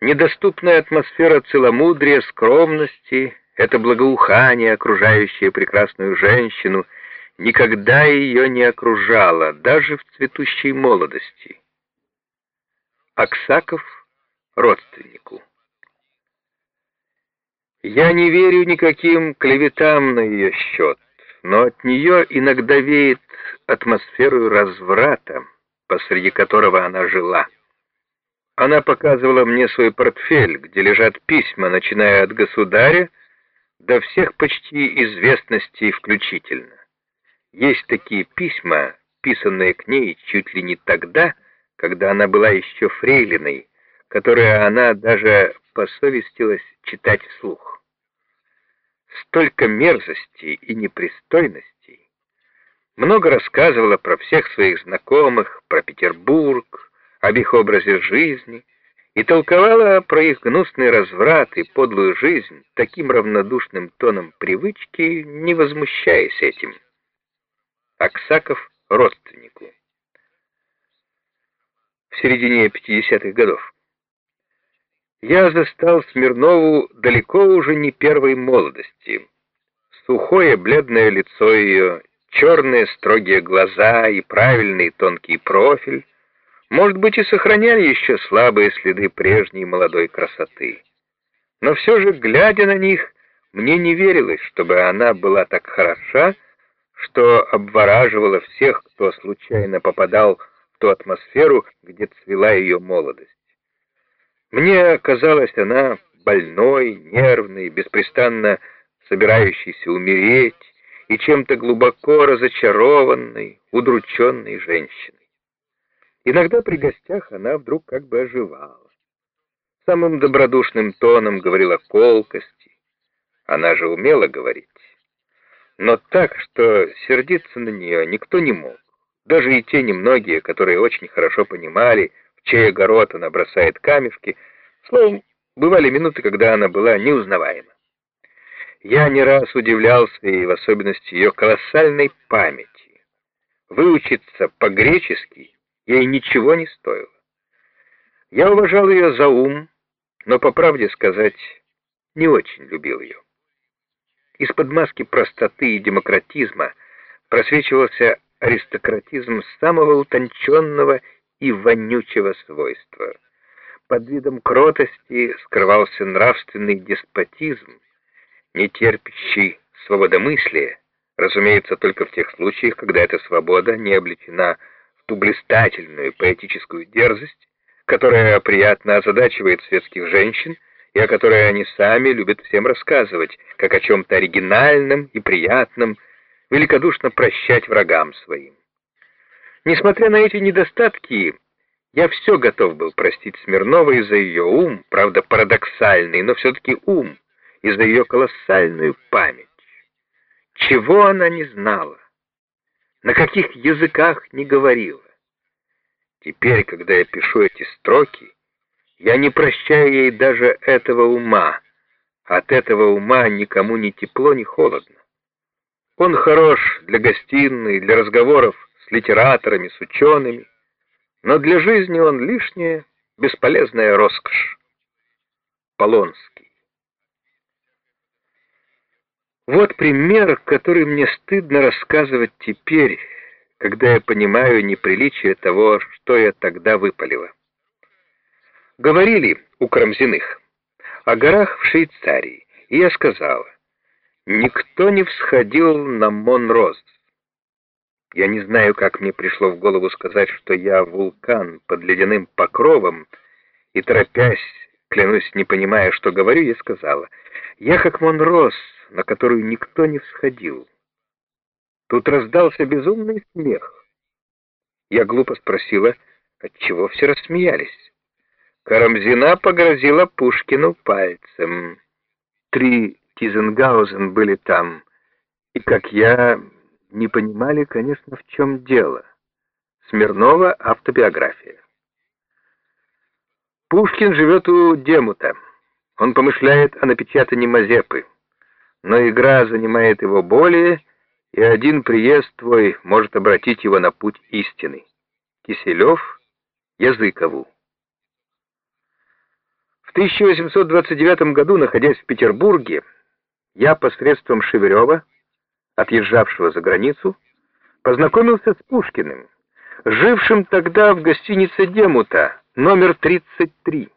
Недоступная атмосфера целомудрия, скромности, это благоухание, окружающее прекрасную женщину, никогда ее не окружало, даже в цветущей молодости. Аксаков родственнику. Я не верю никаким клеветам на ее счет, но от нее иногда веет атмосферу разврата, посреди которого она жила. Она показывала мне свой портфель, где лежат письма, начиная от государя до всех почти известностей включительно. Есть такие письма, писанные к ней чуть ли не тогда, когда она была еще фрейлиной, которые она даже посовестилась читать вслух. Столько мерзостей и непристойностей. Много рассказывала про всех своих знакомых, про Петербург, об их образе жизни и толковала про их гнусный разврат и подлую жизнь таким равнодушным тоном привычки, не возмущаясь этим. Аксаков родственнику. В середине 50-х годов. Я застал Смирнову далеко уже не первой молодости. Сухое бледное лицо ее, черные строгие глаза и правильный тонкий профиль может быть, и сохраняли еще слабые следы прежней молодой красоты. Но все же, глядя на них, мне не верилось, чтобы она была так хороша, что обвораживала всех, кто случайно попадал в ту атмосферу, где цвела ее молодость. Мне казалась она больной, нервной, беспрестанно собирающейся умереть и чем-то глубоко разочарованной, удрученной женщиной. Иногда при гостях она вдруг как бы оживала. Самым добродушным тоном говорила колкости. Она же умела говорить. Но так, что сердиться на нее никто не мог. Даже и те немногие, которые очень хорошо понимали, в чей огород она бросает камешки. Словом, бывали минуты, когда она была неузнаваема. Я не раз удивлялся, и в особенности ее колоссальной памяти. Выучиться по-гречески ей ничего не стоило. Я уважал ее за ум, но, по правде сказать, не очень любил ее. Из-под маски простоты и демократизма просвечивался аристократизм самого утонченного и вонючего свойства. Под видом кротости скрывался нравственный деспотизм, не терпящий свободомыслия, разумеется, только в тех случаях, когда эта свобода не облечена ту блистательную поэтическую дерзость, которая приятно озадачивает светских женщин и о которой они сами любят всем рассказывать, как о чем-то оригинальном и приятном, великодушно прощать врагам своим. Несмотря на эти недостатки, я все готов был простить Смирновой за ее ум, правда парадоксальный, но все-таки ум, и за ее колоссальную память. Чего она не знала? На каких языках не говорила. Теперь, когда я пишу эти строки, я не прощаю ей даже этого ума. От этого ума никому ни тепло, ни холодно. Он хорош для гостиной, для разговоров с литераторами, с учеными, но для жизни он лишняя, бесполезная роскошь. Полонский. Вот пример, который мне стыдно рассказывать теперь, когда я понимаю неприличие того, что я тогда выпалила. Говорили у Карамзиных о горах в Швейцарии, и я сказала, никто не всходил на Монроз. Я не знаю, как мне пришло в голову сказать, что я вулкан под ледяным покровом, и, торопясь, клянусь, не понимая, что говорю, я сказала, я как Монроз, на которую никто не всходил. Тут раздался безумный смех. Я глупо спросила, отчего все рассмеялись. Карамзина погрозила Пушкину пальцем. Три Тизенгаузен были там, и, как я, не понимали, конечно, в чем дело. Смирнова автобиография. Пушкин живет у Демута. Он помышляет о напечатании Мазепы но игра занимает его более, и один приезд твой может обратить его на путь истины. Киселев, Языкову. В 1829 году, находясь в Петербурге, я посредством Шеверева, отъезжавшего за границу, познакомился с Пушкиным, жившим тогда в гостинице Демута, номер 33.